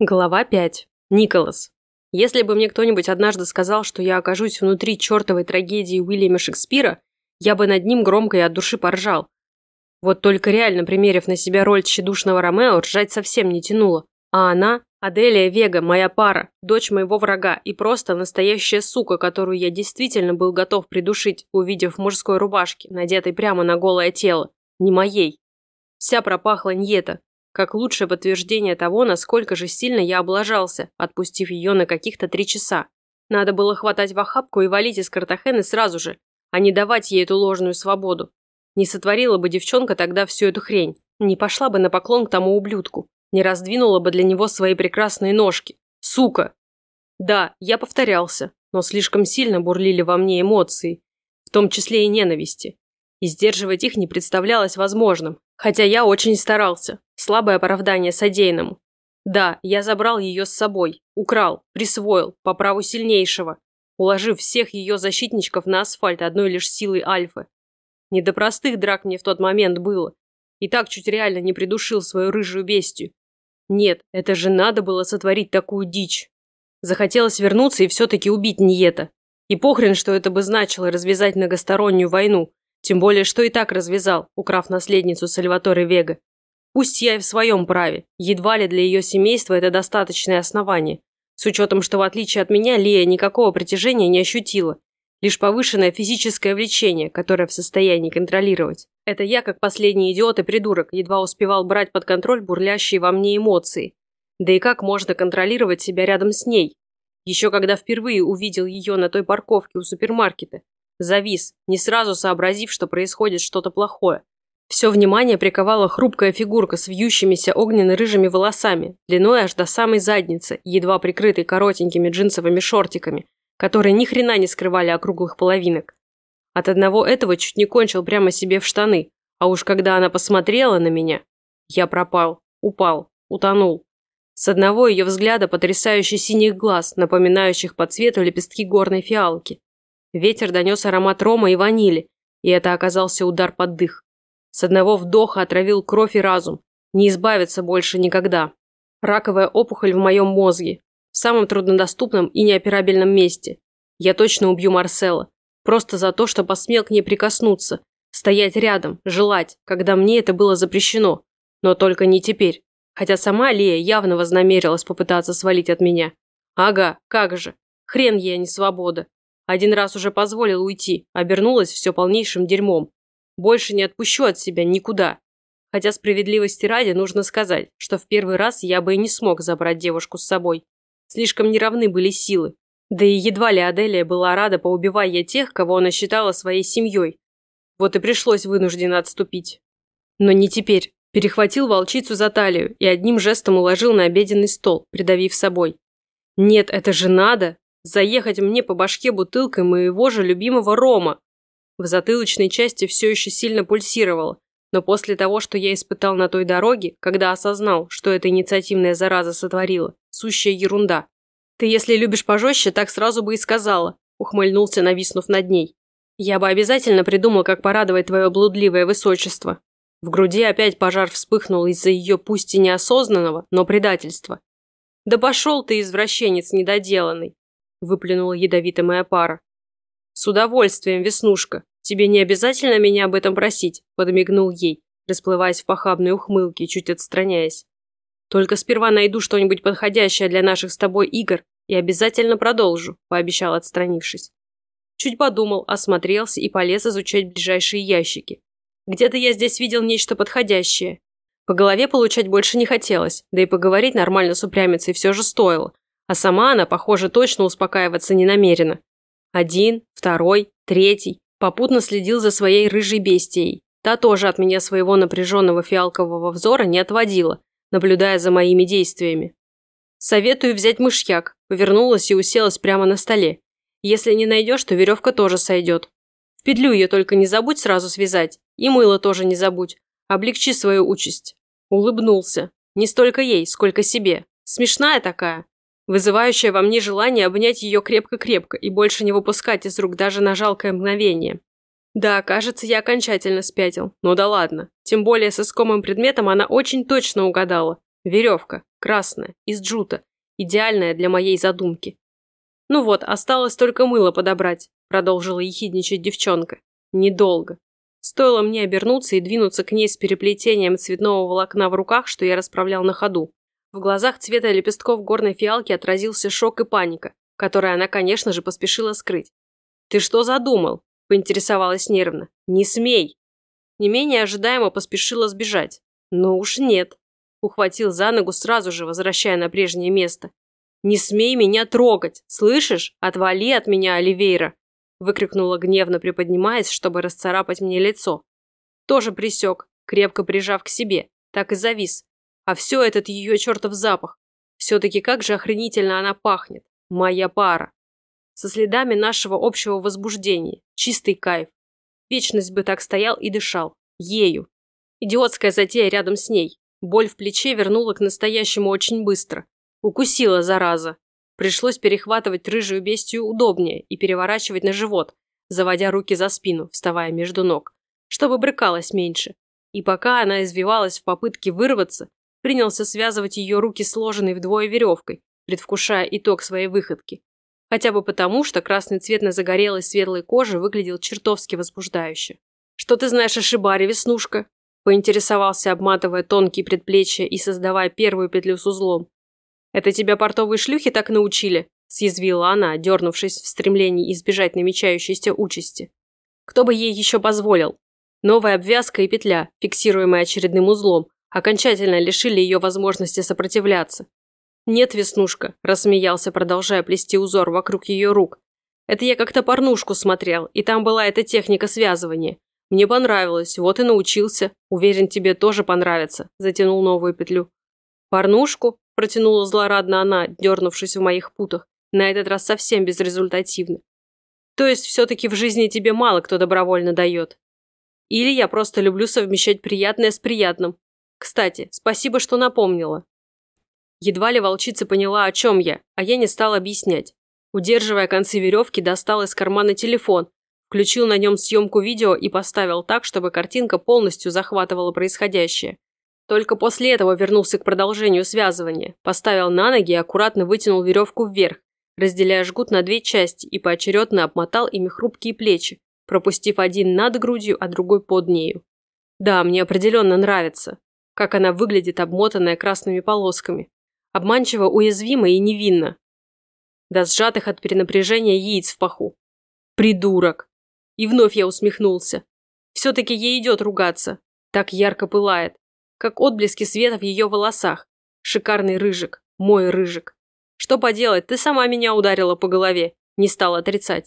Глава 5. Николас. Если бы мне кто-нибудь однажды сказал, что я окажусь внутри чертовой трагедии Уильяма Шекспира, я бы над ним громко и от души поржал. Вот только реально, примерив на себя роль тщедушного Ромео, ржать совсем не тянуло. А она, Аделия Вега, моя пара, дочь моего врага и просто настоящая сука, которую я действительно был готов придушить, увидев в мужской рубашке, надетой прямо на голое тело. Не моей. Вся пропахла ньета, как лучшее подтверждение того, насколько же сильно я облажался, отпустив ее на каких-то три часа. Надо было хватать в охапку и валить из Картахены сразу же, а не давать ей эту ложную свободу. Не сотворила бы девчонка тогда всю эту хрень, не пошла бы на поклон к тому ублюдку, не раздвинула бы для него свои прекрасные ножки. Сука! Да, я повторялся, но слишком сильно бурлили во мне эмоции, в том числе и ненависти. И сдерживать их не представлялось возможным, хотя я очень старался. Слабое оправдание содеянному. Да, я забрал ее с собой, украл, присвоил, по праву сильнейшего, уложив всех ее защитничков на асфальт одной лишь силой Альфы. Не до простых драк мне в тот момент было. И так чуть реально не придушил свою рыжую бестию. Нет, это же надо было сотворить такую дичь. Захотелось вернуться и все-таки убить Ниета. И похрен, что это бы значило развязать многостороннюю войну, тем более, что и так развязал, украв наследницу Сальваторе Вега. Пусть я и в своем праве, едва ли для ее семейства это достаточное основание. С учетом, что в отличие от меня, Лия никакого притяжения не ощутила. Лишь повышенное физическое влечение, которое в состоянии контролировать. Это я, как последний идиот и придурок, едва успевал брать под контроль бурлящие во мне эмоции. Да и как можно контролировать себя рядом с ней? Еще когда впервые увидел ее на той парковке у супермаркета. Завис, не сразу сообразив, что происходит что-то плохое. Все внимание приковала хрупкая фигурка с вьющимися огненно-рыжими волосами, длиной аж до самой задницы, едва прикрытой коротенькими джинсовыми шортиками, которые ни хрена не скрывали округлых половинок. От одного этого чуть не кончил прямо себе в штаны, а уж когда она посмотрела на меня, я пропал, упал, утонул. С одного ее взгляда потрясающе синих глаз, напоминающих по цвету лепестки горной фиалки. Ветер донес аромат рома и ванили, и это оказался удар под дых. С одного вдоха отравил кровь и разум. Не избавиться больше никогда. Раковая опухоль в моем мозге. В самом труднодоступном и неоперабельном месте. Я точно убью Марсела. Просто за то, что посмел к ней прикоснуться. Стоять рядом, желать, когда мне это было запрещено. Но только не теперь. Хотя сама Лия явно вознамерилась попытаться свалить от меня. Ага, как же. Хрен ей, а не свобода. Один раз уже позволил уйти, обернулась все полнейшим дерьмом. Больше не отпущу от себя никуда. Хотя справедливости ради нужно сказать, что в первый раз я бы и не смог забрать девушку с собой. Слишком неравны были силы. Да и едва ли Аделия была рада, поубивая я тех, кого она считала своей семьей. Вот и пришлось вынужденно отступить. Но не теперь. Перехватил волчицу за талию и одним жестом уложил на обеденный стол, придавив собой. Нет, это же надо! Заехать мне по башке бутылкой моего же любимого рома. В затылочной части все еще сильно пульсировало, но после того, что я испытал на той дороге, когда осознал, что эта инициативная зараза сотворила, сущая ерунда. «Ты, если любишь пожестче, так сразу бы и сказала», ухмыльнулся, нависнув над ней. «Я бы обязательно придумал, как порадовать твое блудливое высочество». В груди опять пожар вспыхнул из-за ее пусть и неосознанного, но предательства. «Да пошел ты, извращенец недоделанный!» Выплюнула ядовитая моя пара. «С удовольствием, Веснушка. Тебе не обязательно меня об этом просить», – подмигнул ей, расплываясь в похабной ухмылке, чуть отстраняясь. «Только сперва найду что-нибудь подходящее для наших с тобой игр и обязательно продолжу», – пообещал, отстранившись. Чуть подумал, осмотрелся и полез изучать ближайшие ящики. Где-то я здесь видел нечто подходящее. По голове получать больше не хотелось, да и поговорить нормально с упрямицей все же стоило. А сама она, похоже, точно успокаиваться не намерена. Один, второй, третий. Попутно следил за своей рыжей бестией. Та тоже от меня своего напряженного фиалкового взора не отводила, наблюдая за моими действиями. «Советую взять мышьяк», повернулась и уселась прямо на столе. «Если не найдешь, то веревка тоже сойдет. В петлю ее только не забудь сразу связать, и мыло тоже не забудь. Облегчи свою участь». Улыбнулся. Не столько ей, сколько себе. Смешная такая вызывающее во мне желание обнять ее крепко-крепко и больше не выпускать из рук даже на жалкое мгновение. Да, кажется, я окончательно спятил. Ну да ладно. Тем более с искомым предметом она очень точно угадала. Веревка, красная, из джута, идеальная для моей задумки. Ну вот, осталось только мыло подобрать, продолжила ехидничать девчонка. Недолго. Стоило мне обернуться и двинуться к ней с переплетением цветного волокна в руках, что я расправлял на ходу. В глазах цвета лепестков горной фиалки отразился шок и паника, которые она, конечно же, поспешила скрыть. «Ты что задумал?» – поинтересовалась нервно. «Не смей!» Не менее ожидаемо поспешила сбежать. Но уж нет. Ухватил за ногу сразу же, возвращая на прежнее место. «Не смей меня трогать! Слышишь? Отвали от меня, Оливейра!» выкрикнула гневно, приподнимаясь, чтобы расцарапать мне лицо. Тоже присек, крепко прижав к себе, так и завис. А все этот ее чертов запах. Все-таки как же охренительно она пахнет. Моя пара. Со следами нашего общего возбуждения. Чистый кайф. Вечность бы так стоял и дышал. Ею. Идиотская затея рядом с ней. Боль в плече вернула к настоящему очень быстро. Укусила, зараза. Пришлось перехватывать рыжую бестию удобнее и переворачивать на живот, заводя руки за спину, вставая между ног, чтобы брыкалась меньше. И пока она извивалась в попытке вырваться, принялся связывать ее руки сложенной вдвое веревкой, предвкушая итог своей выходки. Хотя бы потому, что красный цвет на загорелой светлой коже выглядел чертовски возбуждающе. «Что ты знаешь о Шибаре, Веснушка?» поинтересовался, обматывая тонкие предплечья и создавая первую петлю с узлом. «Это тебя портовые шлюхи так научили?» – съязвила она, дернувшись в стремлении избежать намечающейся участи. «Кто бы ей еще позволил?» Новая обвязка и петля, фиксируемая очередным узлом, окончательно лишили ее возможности сопротивляться. «Нет, Веснушка», – рассмеялся, продолжая плести узор вокруг ее рук. «Это я как-то порнушку смотрел, и там была эта техника связывания. Мне понравилось, вот и научился. Уверен, тебе тоже понравится», – затянул новую петлю. «Порнушку?» Протянула злорадно она, дернувшись в моих путах, на этот раз совсем безрезультативно. То есть все-таки в жизни тебе мало кто добровольно дает. Или я просто люблю совмещать приятное с приятным. Кстати, спасибо, что напомнила. Едва ли волчица поняла, о чем я, а я не стал объяснять. Удерживая концы веревки, достал из кармана телефон, включил на нем съемку видео и поставил так, чтобы картинка полностью захватывала происходящее. Только после этого вернулся к продолжению связывания, поставил на ноги и аккуратно вытянул веревку вверх, разделяя жгут на две части и поочередно обмотал ими хрупкие плечи, пропустив один над грудью, а другой под нею. Да, мне определенно нравится, как она выглядит, обмотанная красными полосками. Обманчиво уязвимо и невинно. До сжатых от перенапряжения яиц в паху. Придурок. И вновь я усмехнулся. Все-таки ей идет ругаться. Так ярко пылает как отблески света в ее волосах. Шикарный рыжик, мой рыжик. Что поделать, ты сама меня ударила по голове, не стал отрицать.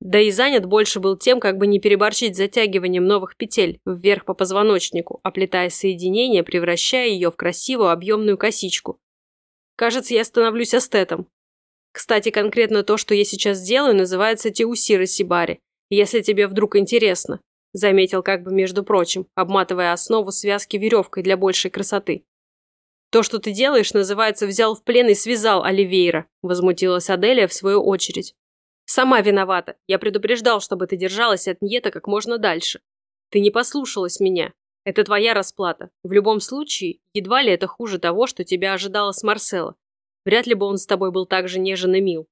Да и занят больше был тем, как бы не переборчить затягиванием новых петель вверх по позвоночнику, оплетая соединение, превращая ее в красивую объемную косичку. Кажется, я становлюсь эстетом. Кстати, конкретно то, что я сейчас делаю, называется теусира сибари, если тебе вдруг интересно заметил как бы между прочим, обматывая основу связки веревкой для большей красоты. «То, что ты делаешь, называется «взял в плен и связал Оливейра», возмутилась Аделия в свою очередь. «Сама виновата. Я предупреждал, чтобы ты держалась от Ньета как можно дальше. Ты не послушалась меня. Это твоя расплата. В любом случае, едва ли это хуже того, что тебя ожидало с Марсело. Вряд ли бы он с тобой был так же нежен и мил.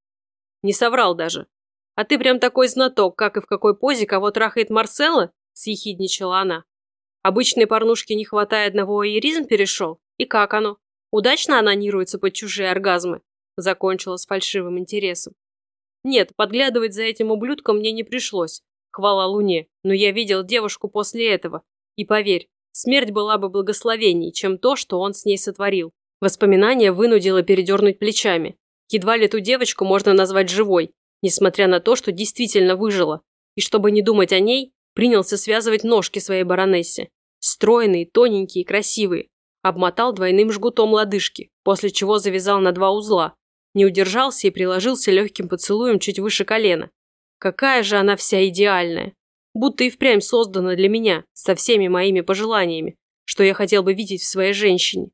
Не соврал даже. «А ты прям такой знаток, как и в какой позе кого трахает Марселла?» – съехидничала она. «Обычной порнушки не хватает, одного иеризм перешел? И как оно? Удачно анонируется под чужие оргазмы?» – закончила с фальшивым интересом. «Нет, подглядывать за этим ублюдком мне не пришлось. Хвала Луне, но я видел девушку после этого. И поверь, смерть была бы благословенней, чем то, что он с ней сотворил. Воспоминание вынудило передернуть плечами. Едва ли ту девочку можно назвать живой, несмотря на то, что действительно выжила, и чтобы не думать о ней, принялся связывать ножки своей баронессе. Стройные, тоненькие, красивые. Обмотал двойным жгутом лодыжки, после чего завязал на два узла. Не удержался и приложился легким поцелуем чуть выше колена. Какая же она вся идеальная. Будто и впрямь создана для меня, со всеми моими пожеланиями, что я хотел бы видеть в своей женщине.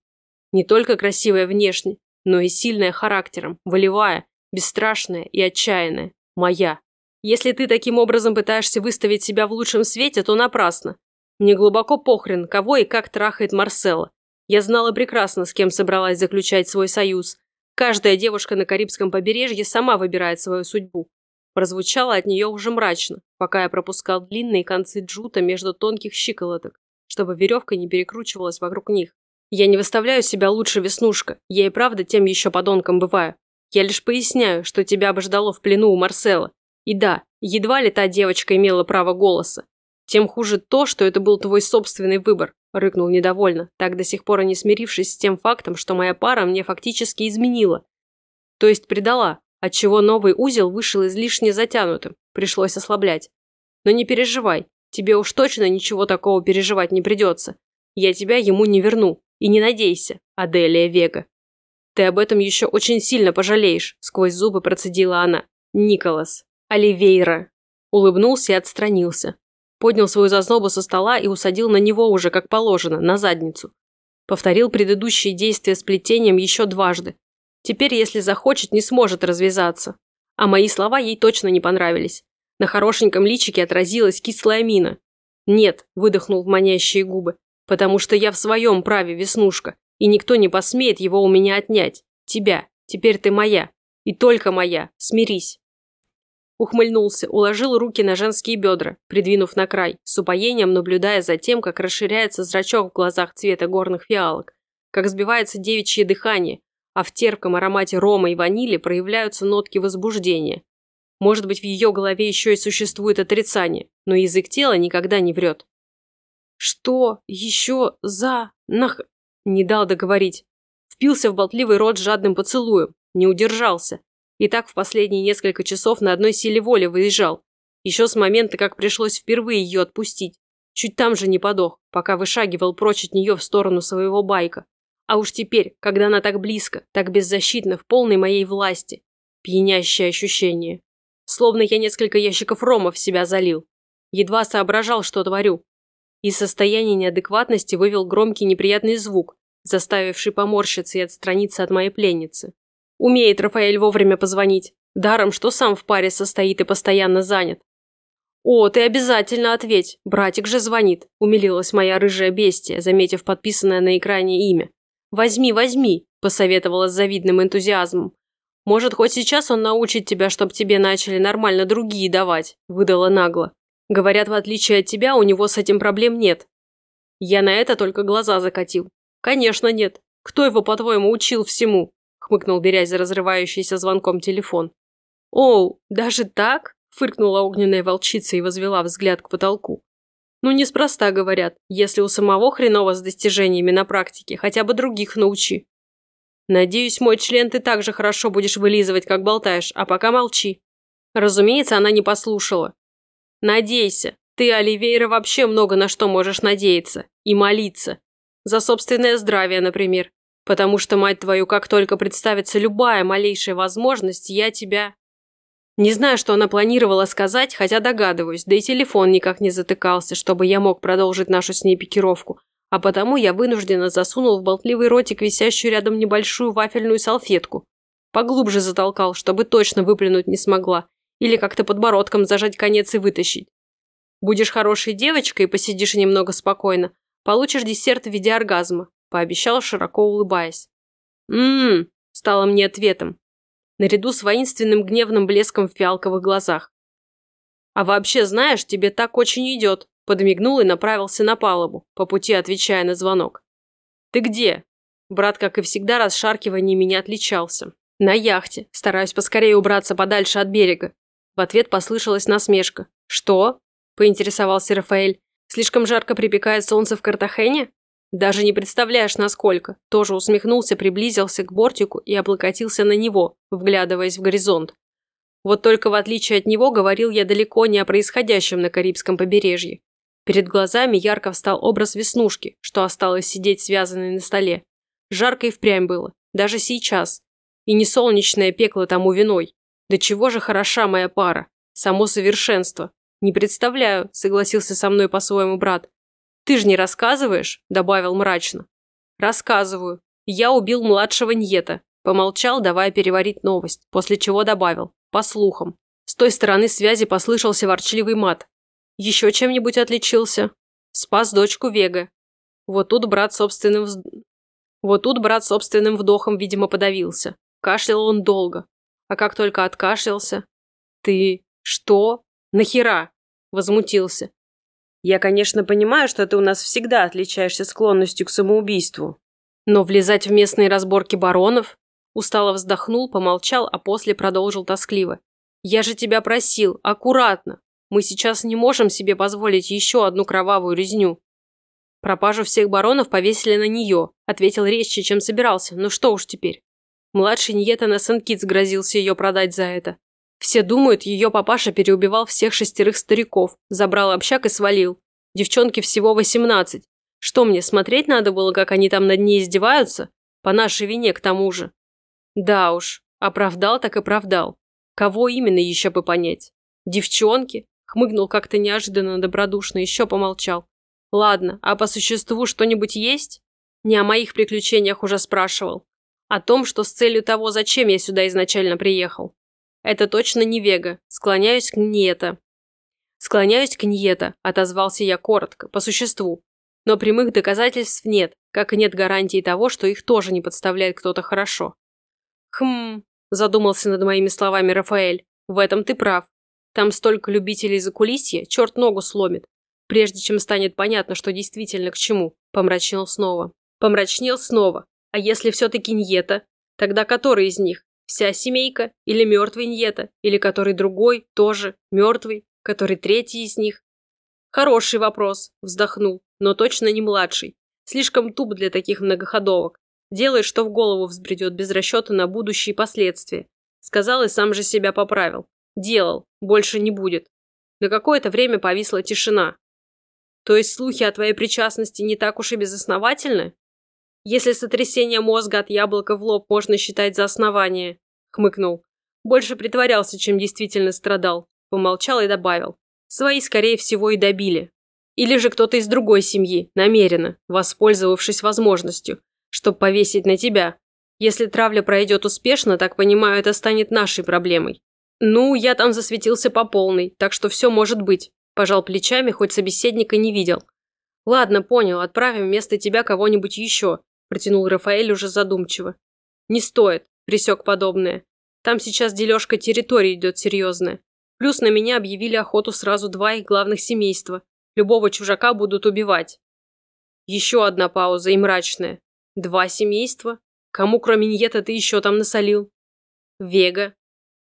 Не только красивая внешне, но и сильная характером, волевая, бесстрашная и отчаянная. Моя. Если ты таким образом пытаешься выставить себя в лучшем свете, то напрасно. Мне глубоко похрен, кого и как трахает Марселла. Я знала прекрасно, с кем собралась заключать свой союз. Каждая девушка на Карибском побережье сама выбирает свою судьбу. Прозвучало от нее уже мрачно, пока я пропускал длинные концы джута между тонких щиколоток, чтобы веревка не перекручивалась вокруг них. Я не выставляю себя лучше Веснушка, я и правда тем еще подонком бываю. Я лишь поясняю, что тебя бы ждало в плену у Марсела. И да, едва ли та девочка имела право голоса. Тем хуже то, что это был твой собственный выбор, рыкнул недовольно, так до сих пор и не смирившись с тем фактом, что моя пара мне фактически изменила. То есть предала, отчего новый узел вышел излишне затянутым, пришлось ослаблять. Но не переживай, тебе уж точно ничего такого переживать не придется. Я тебя ему не верну, и не надейся, Аделия Вега. Ты об этом еще очень сильно пожалеешь, сквозь зубы процедила она. Николас. Оливейра. Улыбнулся и отстранился. Поднял свою зазнобу со стола и усадил на него уже, как положено, на задницу. Повторил предыдущие действия с плетением еще дважды. Теперь, если захочет, не сможет развязаться. А мои слова ей точно не понравились. На хорошеньком личике отразилась кислая мина. «Нет», – выдохнул в манящие губы потому что я в своем праве, Веснушка, и никто не посмеет его у меня отнять. Тебя. Теперь ты моя. И только моя. Смирись. Ухмыльнулся, уложил руки на женские бедра, придвинув на край, с упоением наблюдая за тем, как расширяется зрачок в глазах цвета горных фиалок, как сбивается девичье дыхание, а в терпком аромате рома и ванили проявляются нотки возбуждения. Может быть, в ее голове еще и существует отрицание, но язык тела никогда не врет. «Что еще за... нах...» Не дал договорить. Впился в болтливый рот жадным поцелуем. Не удержался. И так в последние несколько часов на одной силе воли выезжал. Еще с момента, как пришлось впервые ее отпустить. Чуть там же не подох, пока вышагивал прочь от нее в сторону своего байка. А уж теперь, когда она так близко, так беззащитна, в полной моей власти. Пьянящее ощущение. Словно я несколько ящиков рома в себя залил. Едва соображал, что творю. Из состояния неадекватности вывел громкий неприятный звук, заставивший поморщиться и отстраниться от моей пленницы. Умеет Рафаэль вовремя позвонить, даром, что сам в паре состоит и постоянно занят. «О, ты обязательно ответь, братик же звонит», – умилилась моя рыжая бестия, заметив подписанное на экране имя. «Возьми, возьми», – посоветовала с завидным энтузиазмом. «Может, хоть сейчас он научит тебя, чтобы тебе начали нормально другие давать», – выдала нагло. Говорят, в отличие от тебя, у него с этим проблем нет. Я на это только глаза закатил. Конечно, нет. Кто его, по-твоему, учил всему? Хмыкнул, берясь за разрывающийся звонком телефон. Оу, даже так? Фыркнула огненная волчица и возвела взгляд к потолку. Ну, неспроста говорят, если у самого хреново с достижениями на практике, хотя бы других научи. Надеюсь, мой член ты так же хорошо будешь вылизывать, как болтаешь, а пока молчи. Разумеется, она не послушала. Надейся. Ты, Оливейра, вообще много на что можешь надеяться. И молиться. За собственное здравие, например. Потому что, мать твою, как только представится любая малейшая возможность, я тебя... Не знаю, что она планировала сказать, хотя догадываюсь, да и телефон никак не затыкался, чтобы я мог продолжить нашу с ней пикировку. А потому я вынужденно засунул в болтливый ротик висящую рядом небольшую вафельную салфетку. Поглубже затолкал, чтобы точно выплюнуть не смогла, или как-то подбородком зажать конец и вытащить. Будешь хорошей девочкой и посидишь немного спокойно, получишь десерт в виде оргазма, пообещал, широко улыбаясь. «М-м-м», стало мне ответом, наряду с воинственным гневным блеском в фиалковых глазах. «А вообще, знаешь, тебе так очень идет», подмигнул и направился на палубу, по пути отвечая на звонок. «Ты где?» Брат, как и всегда, расшаркиваниями не отличался. «На яхте. Стараюсь поскорее убраться подальше от берега. В ответ послышалась насмешка. «Что?» – поинтересовался Рафаэль. «Слишком жарко припекает солнце в Картахене?» «Даже не представляешь, насколько!» Тоже усмехнулся, приблизился к бортику и облокотился на него, вглядываясь в горизонт. Вот только в отличие от него говорил я далеко не о происходящем на Карибском побережье. Перед глазами ярко встал образ Веснушки, что осталось сидеть связанной на столе. Жарко и впрямь было, даже сейчас. И не солнечное пекло тому виной. Да чего же хороша моя пара? Само совершенство. Не представляю, согласился со мной по-своему брат. Ты же не рассказываешь? Добавил мрачно. Рассказываю. Я убил младшего Ньета. Помолчал, давая переварить новость, после чего добавил. По слухам. С той стороны связи послышался ворчливый мат. Еще чем-нибудь отличился? Спас дочку Вега. Вот тут брат собственным вз... Вот тут брат собственным вдохом, видимо, подавился. Кашлял он долго. А как только откашлялся... «Ты... что? Нахера?» Возмутился. «Я, конечно, понимаю, что ты у нас всегда отличаешься склонностью к самоубийству. Но влезать в местные разборки баронов...» Устало вздохнул, помолчал, а после продолжил тоскливо. «Я же тебя просил, аккуратно. Мы сейчас не можем себе позволить еще одну кровавую резню». «Пропажу всех баронов повесили на нее», – ответил резче, чем собирался. «Ну что уж теперь». Младший Ньета на Сент-Китс грозился ее продать за это. Все думают, ее папаша переубивал всех шестерых стариков, забрал общак и свалил. Девчонке всего восемнадцать. Что мне, смотреть надо было, как они там над ней издеваются? По нашей вине, к тому же. Да уж, оправдал так оправдал. Кого именно еще бы понять? Девчонки? Хмыгнул как-то неожиданно добродушно, еще помолчал. Ладно, а по существу что-нибудь есть? Не о моих приключениях уже спрашивал. О том, что с целью того, зачем я сюда изначально приехал. Это точно не Вега. Склоняюсь к Ньета. Склоняюсь к Ньета, отозвался я коротко, по существу. Но прямых доказательств нет, как и нет гарантии того, что их тоже не подставляет кто-то хорошо. Хм, задумался над моими словами Рафаэль. В этом ты прав. Там столько любителей закулисья, черт ногу сломит. Прежде чем станет понятно, что действительно к чему, помрачнел снова. Помрачнел снова. А если все-таки Ньета, тогда который из них? Вся семейка? Или мертвый Ньета? Или который другой, тоже, мертвый? Который третий из них? Хороший вопрос, вздохнул, но точно не младший. Слишком туп для таких многоходовок. Делает, что в голову взбредет без расчета на будущие последствия. Сказал и сам же себя поправил. Делал, больше не будет. На какое-то время повисла тишина. То есть слухи о твоей причастности не так уж и безосновательны? Если сотрясение мозга от яблока в лоб можно считать за основание, хмыкнул. Больше притворялся, чем действительно страдал. Помолчал и добавил. Свои, скорее всего, и добили. Или же кто-то из другой семьи, намеренно, воспользовавшись возможностью, чтобы повесить на тебя. Если травля пройдет успешно, так понимаю, это станет нашей проблемой. Ну, я там засветился по полной, так что все может быть. Пожал плечами, хоть собеседника не видел. Ладно, понял, отправим вместо тебя кого-нибудь еще протянул Рафаэль уже задумчиво. «Не стоит», – присек подобное. «Там сейчас дележка территории идет серьезная. Плюс на меня объявили охоту сразу два их главных семейства. Любого чужака будут убивать». Еще одна пауза и мрачная. «Два семейства? Кому, кроме Ньета, ты еще там насолил?» «Вега».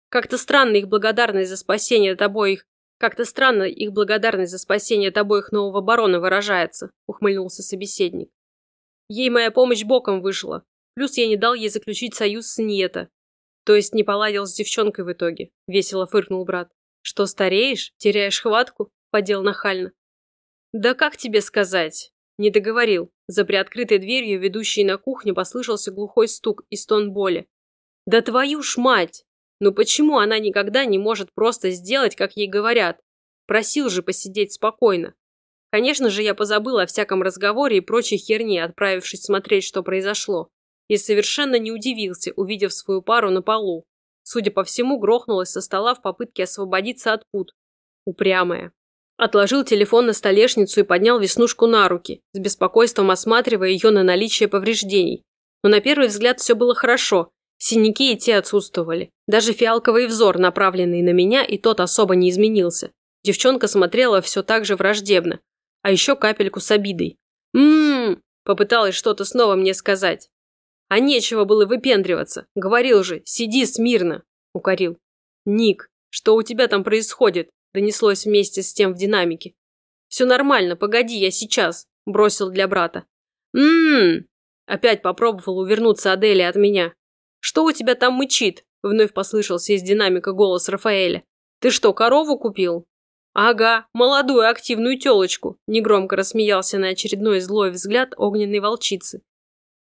«Как-то странно их благодарность за спасение от обоих как-то странно их благодарность за спасение от обоих нового барона выражается», – ухмыльнулся собеседник. Ей моя помощь боком вышла. Плюс я не дал ей заключить союз с Ниета. То есть не поладил с девчонкой в итоге. Весело фыркнул брат. Что, стареешь? Теряешь хватку? Подел нахально. Да как тебе сказать? Не договорил. За приоткрытой дверью, ведущей на кухню, послышался глухой стук и стон боли. Да твою ж мать! Ну почему она никогда не может просто сделать, как ей говорят? Просил же посидеть спокойно. Конечно же, я позабыл о всяком разговоре и прочей херне, отправившись смотреть, что произошло. И совершенно не удивился, увидев свою пару на полу. Судя по всему, грохнулась со стола в попытке освободиться от пут. Упрямая. Отложил телефон на столешницу и поднял Веснушку на руки, с беспокойством осматривая ее на наличие повреждений. Но на первый взгляд все было хорошо. Синяки и те отсутствовали. Даже фиалковый взор, направленный на меня, и тот особо не изменился. Девчонка смотрела все так же враждебно, а еще капельку с обидой. «М-м-м!» попыталась что-то снова мне сказать. «А нечего было выпендриваться. Говорил же, сиди смирно!» – укорил. «Ник, что у тебя там происходит?» – донеслось вместе с тем в динамике. «Все нормально, погоди, я сейчас», – бросил для брата. «М-м-м!» Опять попробовал увернуться Аделия от меня. «Что у тебя там мычит?» – вновь послышался из динамика голос Рафаэля. «Ты что, корову купил?» «Ага, молодую активную телочку», – негромко рассмеялся на очередной злой взгляд огненной волчицы.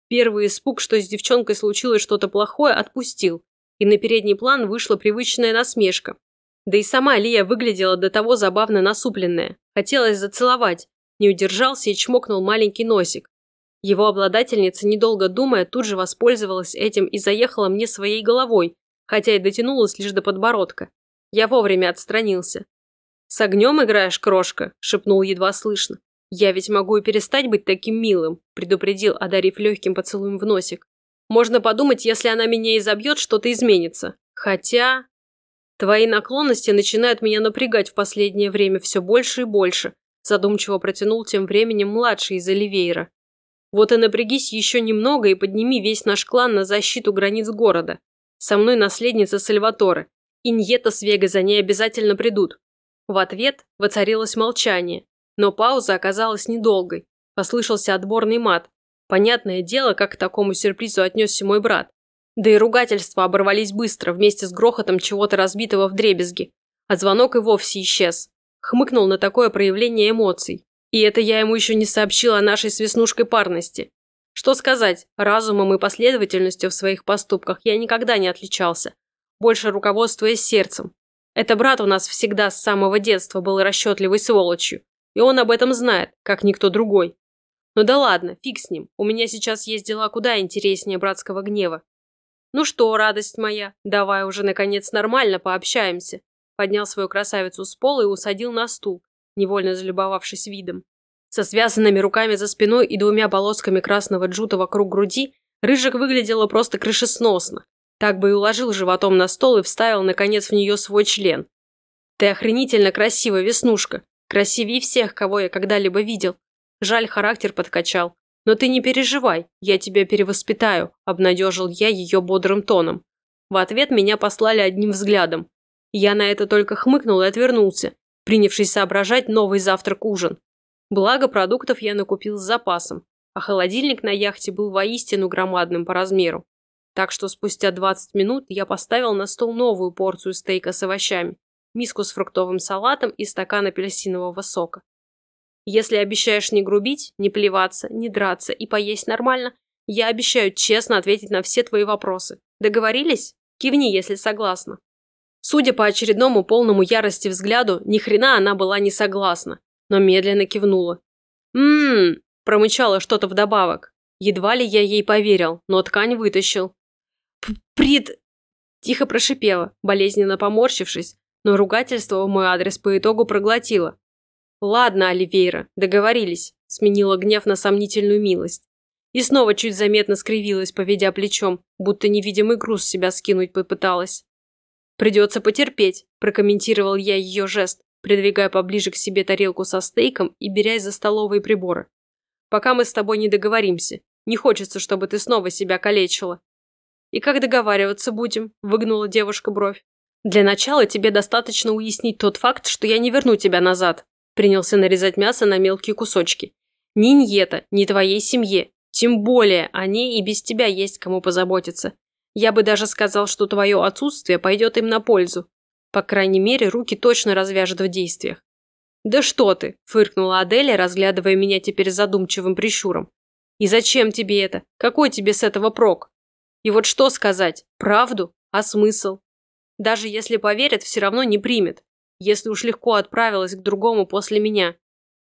Первый испуг, что с девчонкой случилось что-то плохое, отпустил, и на передний план вышла привычная насмешка. Да и сама Лия выглядела до того забавно насупленная. Хотелось зацеловать, не удержался и чмокнул маленький носик. Его обладательница, недолго думая, тут же воспользовалась этим и заехала мне своей головой, хотя и дотянулась лишь до подбородка. Я вовремя отстранился. «С огнем играешь, крошка?» – шепнул едва слышно. «Я ведь могу и перестать быть таким милым», – предупредил, одарив легким поцелуем в носик. «Можно подумать, если она меня изобьет, что-то изменится. Хотя...» «Твои наклонности начинают меня напрягать в последнее время все больше и больше», – задумчиво протянул тем временем младший из Оливейра. «Вот и напрягись еще немного и подними весь наш клан на защиту границ города. Со мной наследница Сальваторе. Иньета с Вега за ней обязательно придут». В ответ воцарилось молчание, но пауза оказалась недолгой. Послышался отборный мат. Понятное дело, как к такому сюрпризу отнесся мой брат. Да и ругательства оборвались быстро, вместе с грохотом чего-то разбитого в дребезги. А звонок и вовсе исчез. Хмыкнул на такое проявление эмоций. И это я ему еще не сообщила о нашей с Веснушкой парности. Что сказать, разумом и последовательностью в своих поступках я никогда не отличался. Больше руководствуясь сердцем. Это брат у нас всегда с самого детства был расчетливой сволочью. И он об этом знает, как никто другой. Ну да ладно, фиг с ним. У меня сейчас есть дела куда интереснее братского гнева. Ну что, радость моя, давай уже наконец нормально пообщаемся. Поднял свою красавицу с пола и усадил на стул, невольно залюбовавшись видом. Со связанными руками за спиной и двумя полосками красного джута вокруг груди, Рыжик выглядела просто крышесносно. Так бы и уложил животом на стол и вставил, наконец, в нее свой член. Ты охренительно красива, Веснушка. Красивее всех, кого я когда-либо видел. Жаль, характер подкачал. Но ты не переживай, я тебя перевоспитаю», – обнадежил я ее бодрым тоном. В ответ меня послали одним взглядом. Я на это только хмыкнул и отвернулся, принявшись соображать новый завтрак-ужин. Благо, продуктов я накупил с запасом, а холодильник на яхте был воистину громадным по размеру. Так что спустя 20 минут я поставил на стол новую порцию стейка с овощами миску с фруктовым салатом и стакан апельсинового сока. Если обещаешь не грубить, не плеваться, не драться и поесть нормально, я обещаю честно ответить на все твои вопросы. Договорились? Кивни, если согласна. Судя по очередному полному ярости взгляду, ни хрена она была не согласна, но медленно кивнула. «Ммм», промычала что-то вдобавок. Едва ли я ей поверил, но ткань вытащил. «Прид...» Тихо прошипела, болезненно поморщившись, но ругательство в мой адрес по итогу проглотила. «Ладно, Оливейра, договорились», – сменила гнев на сомнительную милость. И снова чуть заметно скривилась, поведя плечом, будто невидимый груз себя скинуть попыталась. «Придется потерпеть», – прокомментировал я ее жест, придвигая поближе к себе тарелку со стейком и берясь за столовые приборы. «Пока мы с тобой не договоримся. Не хочется, чтобы ты снова себя калечила». «И как договариваться будем?» – выгнула девушка бровь. Для начала тебе достаточно уяснить тот факт, что я не верну тебя назад. Принялся нарезать мясо на мелкие кусочки. Ни Ньета, ни твоей семье. Тем более, о ней и без тебя есть кому позаботиться. Я бы даже сказал, что твое отсутствие пойдет им на пользу. По крайней мере, руки точно развяжут в действиях. «Да что ты!» – фыркнула Аделия, разглядывая меня теперь задумчивым прищуром. «И зачем тебе это? Какой тебе с этого прок? И вот что сказать? Правду? А смысл? Даже если поверит, все равно не примет. Если уж легко отправилась к другому после меня.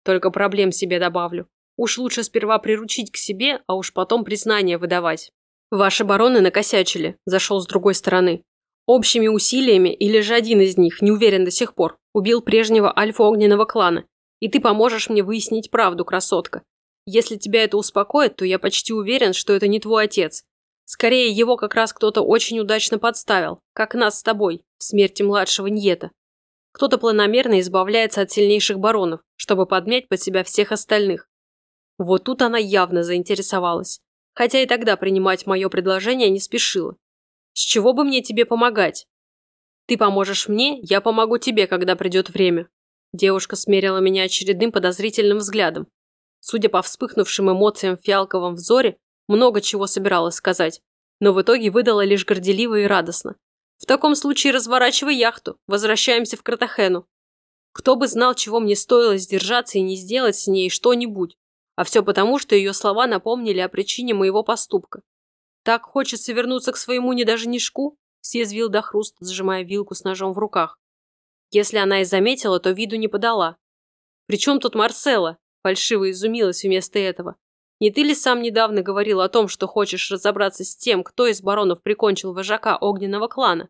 Только проблем себе добавлю. Уж лучше сперва приручить к себе, а уж потом признание выдавать. Ваши бароны накосячили, зашел с другой стороны. Общими усилиями, или же один из них, не уверен до сих пор, убил прежнего альфа-огненного клана. И ты поможешь мне выяснить правду, красотка. Если тебя это успокоит, то я почти уверен, что это не твой отец. Скорее, его как раз кто-то очень удачно подставил, как нас с тобой, в смерти младшего Ньета. Кто-то планомерно избавляется от сильнейших баронов, чтобы подмять под себя всех остальных. Вот тут она явно заинтересовалась, хотя и тогда принимать мое предложение не спешила. С чего бы мне тебе помогать? Ты поможешь мне, я помогу тебе, когда придет время. Девушка смерила меня очередным подозрительным взглядом. Судя по вспыхнувшим эмоциям в фиалковом взоре, много чего собиралась сказать, но в итоге выдала лишь горделиво и радостно. В таком случае разворачивай яхту, возвращаемся в Картахену. Кто бы знал, чего мне стоило сдержаться и не сделать с ней что-нибудь. А все потому, что ее слова напомнили о причине моего поступка. Так хочется вернуться к своему недожнишку, съязвил до хруста, сжимая вилку с ножом в руках. Если она и заметила, то виду не подала. «При тут Марсела?» – фальшиво изумилась вместо этого. Не ты ли сам недавно говорил о том, что хочешь разобраться с тем, кто из баронов прикончил вожака огненного клана?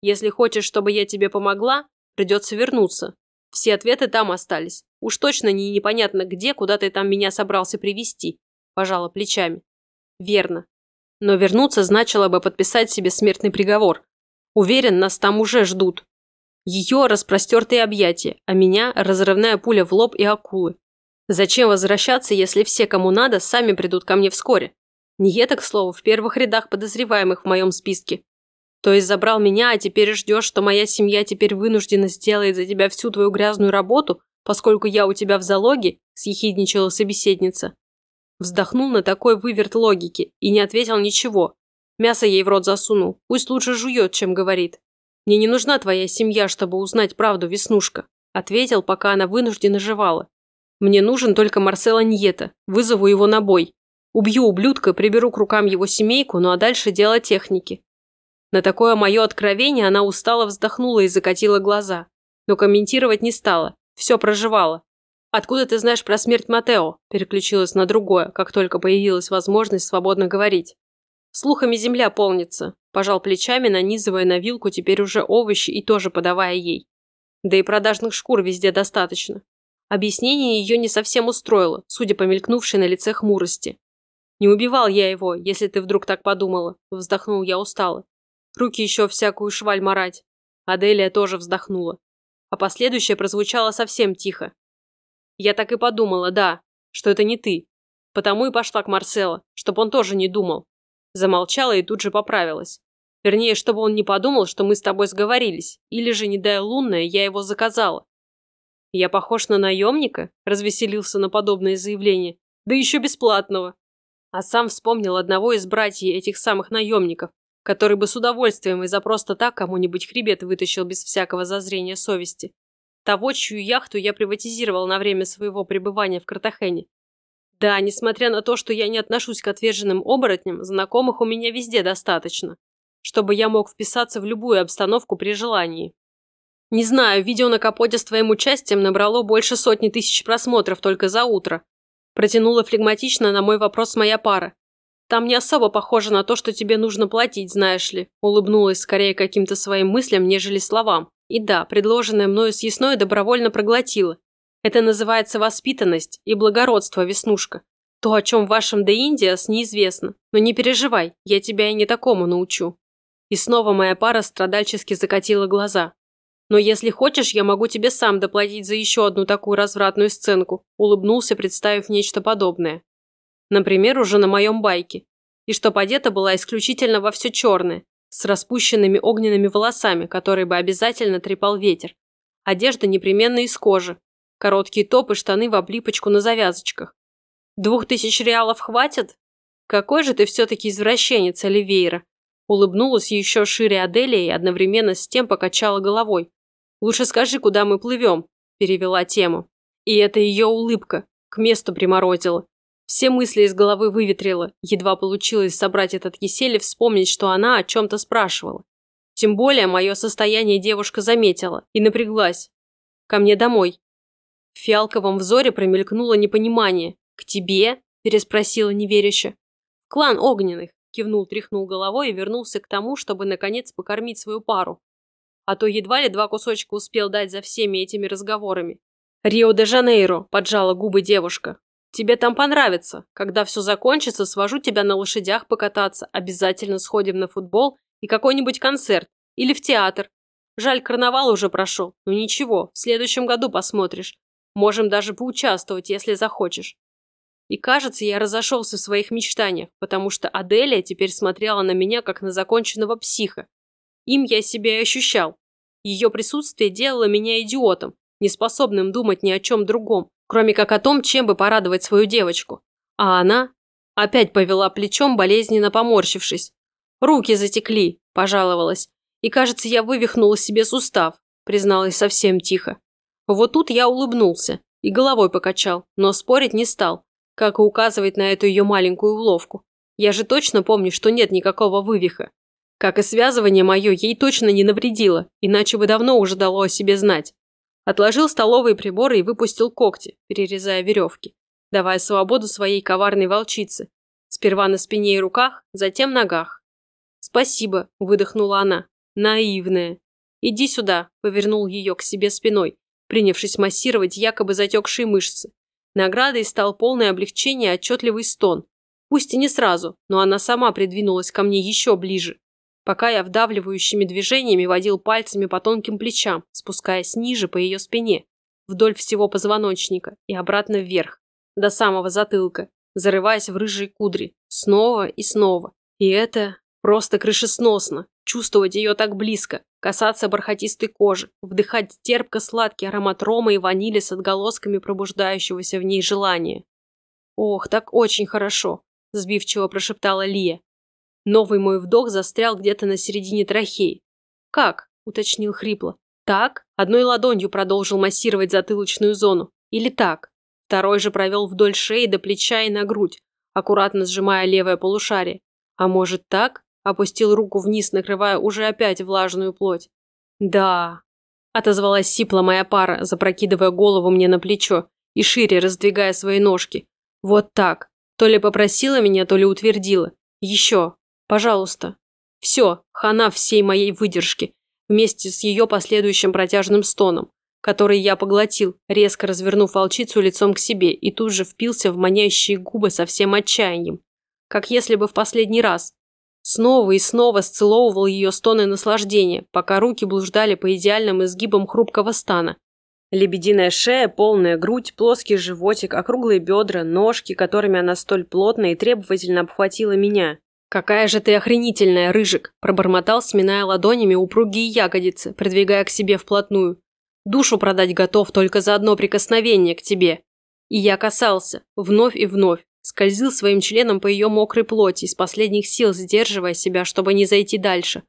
Если хочешь, чтобы я тебе помогла, придется вернуться. Все ответы там остались. Уж точно не непонятно где, куда ты там меня собрался привести. Пожала плечами. Верно. Но вернуться значило бы подписать себе смертный приговор. Уверен, нас там уже ждут. Ее распростертые объятия, а меня разрывная пуля в лоб и акулы. Зачем возвращаться, если все, кому надо, сами придут ко мне вскоре? Ниета, к слову, в первых рядах подозреваемых в моем списке. То есть забрал меня, а теперь ждешь, что моя семья теперь вынуждена сделать за тебя всю твою грязную работу, поскольку я у тебя в залоге?» – съехидничала собеседница. Вздохнул на такой выверт логики и не ответил ничего. Мясо ей в рот засунул. Пусть лучше жует, чем говорит. «Мне не нужна твоя семья, чтобы узнать правду, Веснушка», – ответил, пока она вынуждена жевала. «Мне нужен только Марсело Ньета. Вызову его на бой. Убью ублюдка, приберу к рукам его семейку, ну а дальше дело техники. На такое мое откровение она устало вздохнула и закатила глаза. Но комментировать не стала. Все проживала. «Откуда ты знаешь про смерть Матео?» Переключилась на другое, как только появилась возможность свободно говорить. «Слухами земля полнится», – пожал плечами, нанизывая на вилку теперь уже овощи и тоже подавая ей. Да и продажных шкур везде достаточно. Объяснение ее не совсем устроило, судя по мелькнувшей на лице хмурости. «Не убивал я его, если ты вдруг так подумала», – вздохнул я устало. Руки еще всякую шваль марать. Аделия тоже вздохнула. А последующее прозвучало совсем тихо. Я так и подумала, да, что это не ты. Потому и пошла к Марсело, чтобы он тоже не думал. Замолчала и тут же поправилась. Вернее, чтобы он не подумал, что мы с тобой сговорились, или же, не дай лунное, я его заказала. Я похож на наемника? Развеселился на подобное заявление. Да еще бесплатного. А сам вспомнил одного из братьев этих самых наемников, который бы с удовольствием и за просто так кому-нибудь хребет вытащил без всякого зазрения совести. Того, чью яхту я приватизировал на время своего пребывания в Картахене. Да, несмотря на то, что я не отношусь к отверженным оборотням, знакомых у меня везде достаточно, чтобы я мог вписаться в любую обстановку при желании. Не знаю, видео на капоте с твоим участием набрало больше сотни тысяч просмотров только за утро. Протянула флегматично на мой вопрос моя пара. Там не особо похоже на то, что тебе нужно платить, знаешь ли. Улыбнулась скорее каким-то своим мыслям, нежели словам. И да, предложенное мною съестное добровольно проглотила. Это называется воспитанность и благородство, Веснушка. То, о чем в вашем Де Индиас, неизвестно. Но не переживай, я тебя и не такому научу. И снова моя пара страдальчески закатила глаза. Но если хочешь, я могу тебе сам доплатить за еще одну такую развратную сценку, улыбнулся, представив нечто подобное. Например, уже на моем байке. И чтоб одета была исключительно во все черное, с распущенными огненными волосами, которые бы обязательно трепал ветер. Одежда непременно из кожи. Короткие топы, штаны в облипочку на завязочках. Двух тысяч реалов хватит? Какой же ты все-таки извращенец, Оливейра? Улыбнулась еще шире Аделия и одновременно с тем покачала головой. «Лучше скажи, куда мы плывем», – перевела тему. И это ее улыбка к месту приморозила. Все мысли из головы выветрила, едва получилось собрать этот кисель и вспомнить, что она о чем-то спрашивала. Тем более мое состояние девушка заметила и напряглась. «Ко мне домой». В фиалковом взоре промелькнуло непонимание. «К тебе?» – переспросила неверяще. «Клан огненных», – кивнул, тряхнул головой и вернулся к тому, чтобы наконец покормить свою пару. А то едва ли два кусочка успел дать за всеми этими разговорами. «Рио-де-Жанейро», – поджала губы девушка. Тебе там понравится. Когда все закончится, свожу тебя на лошадях покататься. Обязательно сходим на футбол и какой-нибудь концерт. Или в театр. Жаль, карнавал уже прошел. Но ничего, в следующем году посмотришь. Можем даже поучаствовать, если захочешь. И кажется, я разошелся в своих мечтаниях, потому что Аделия теперь смотрела на меня, как на законченного психа. Им я себя и ощущал. Ее присутствие делало меня идиотом, неспособным думать ни о чем другом, кроме как о том, чем бы порадовать свою девочку. А она опять повела плечом, болезненно поморщившись. «Руки затекли», – пожаловалась. «И, кажется, я вывихнула себе сустав», – призналась совсем тихо. Вот тут я улыбнулся и головой покачал, но спорить не стал, как и указывать на эту ее маленькую уловку. Я же точно помню, что нет никакого вывиха. Как и связывание мое ей точно не навредило, иначе бы давно уже дало о себе знать. Отложил столовые приборы и выпустил когти, перерезая веревки, давая свободу своей коварной волчице. Сперва на спине и руках, затем ногах. «Спасибо», – выдохнула она. «Наивная». «Иди сюда», – повернул ее к себе спиной. принявшись массировать якобы затекшие мышцы. Наградой стал полное облегчение и отчетливый стон. Пусть и не сразу, но она сама придвинулась ко мне еще ближе, пока я вдавливающими движениями водил пальцами по тонким плечам, спускаясь ниже по ее спине, вдоль всего позвоночника и обратно вверх, до самого затылка, зарываясь в рыжие кудри, снова и снова. И это просто крышесносно, чувствовать ее так близко, касаться бархатистой кожи, вдыхать терпко-сладкий аромат рома и ванили с отголосками пробуждающегося в ней желания. «Ох, так очень хорошо», – сбивчиво прошептала Лия. Новый мой вдох застрял где-то на середине трахеи. «Как?» – уточнил хрипло. «Так?» – одной ладонью продолжил массировать затылочную зону. «Или так?» Второй же провел вдоль шеи до плеча и на грудь, аккуратно сжимая левое полушарие. А может так? Опустил руку вниз, накрывая уже опять влажную плоть. «Да», – отозвалась сипла моя пара, запрокидывая голову мне на плечо и шире раздвигая свои ножки. «Вот так. То ли попросила меня, то ли утвердила. Еще. Пожалуйста. Все, хана всей моей выдержки, вместе с ее последующим протяжным стоном, который я поглотил, резко развернув волчицу лицом к себе и тут же впился в манящие губы со всем отчаянием. Как если бы в последний раз, Снова и снова сцеловывал ее стоны наслаждения, пока руки блуждали по идеальным изгибам хрупкого стана. Лебединая шея, полная грудь, плоский животик, округлые бедра, ножки, которыми она столь плотно и требовательно обхватила меня. «Какая же ты охренительная, Рыжик!» – пробормотал, сминая ладонями упругие ягодицы, продвигая к себе вплотную. «Душу продать готов только за одно прикосновение к тебе!» И я касался, вновь и вновь, Скользил своим членом по ее мокрой плоти, из последних сил сдерживая себя, чтобы не зайти дальше.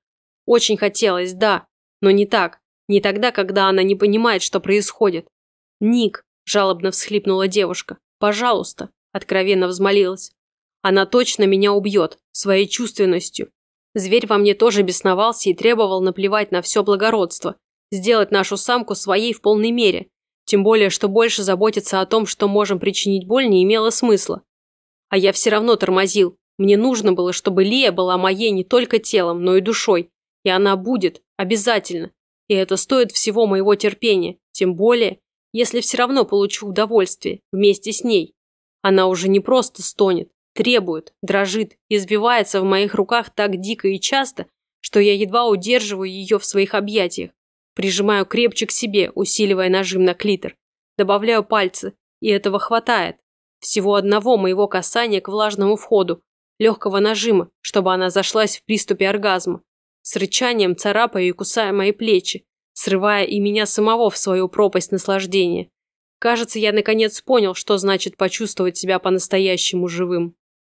Очень хотелось, да, но не так. Не тогда, когда она не понимает, что происходит. «Ник», – жалобно всхлипнула девушка, – «пожалуйста», – откровенно взмолилась. «Она точно меня убьет, своей чувственностью. Зверь во мне тоже бесновался и требовал наплевать на все благородство, сделать нашу самку своей в полной мере. Тем более, что больше заботиться о том, что можем причинить боль, не имело смысла. А я все равно тормозил. Мне нужно было, чтобы Лия была моей не только телом, но и душой. И она будет. Обязательно. И это стоит всего моего терпения. Тем более, если все равно получу удовольствие вместе с ней. Она уже не просто стонет, требует, дрожит, избивается в моих руках так дико и часто, что я едва удерживаю ее в своих объятиях. Прижимаю крепче к себе, усиливая нажим на клитор. Добавляю пальцы, и этого хватает. Всего одного моего касания к влажному входу, легкого нажима, чтобы она зашлась в приступе оргазма, с рычанием царапая и кусая мои плечи, срывая и меня самого в свою пропасть наслаждения. Кажется, я наконец понял, что значит почувствовать себя по-настоящему живым.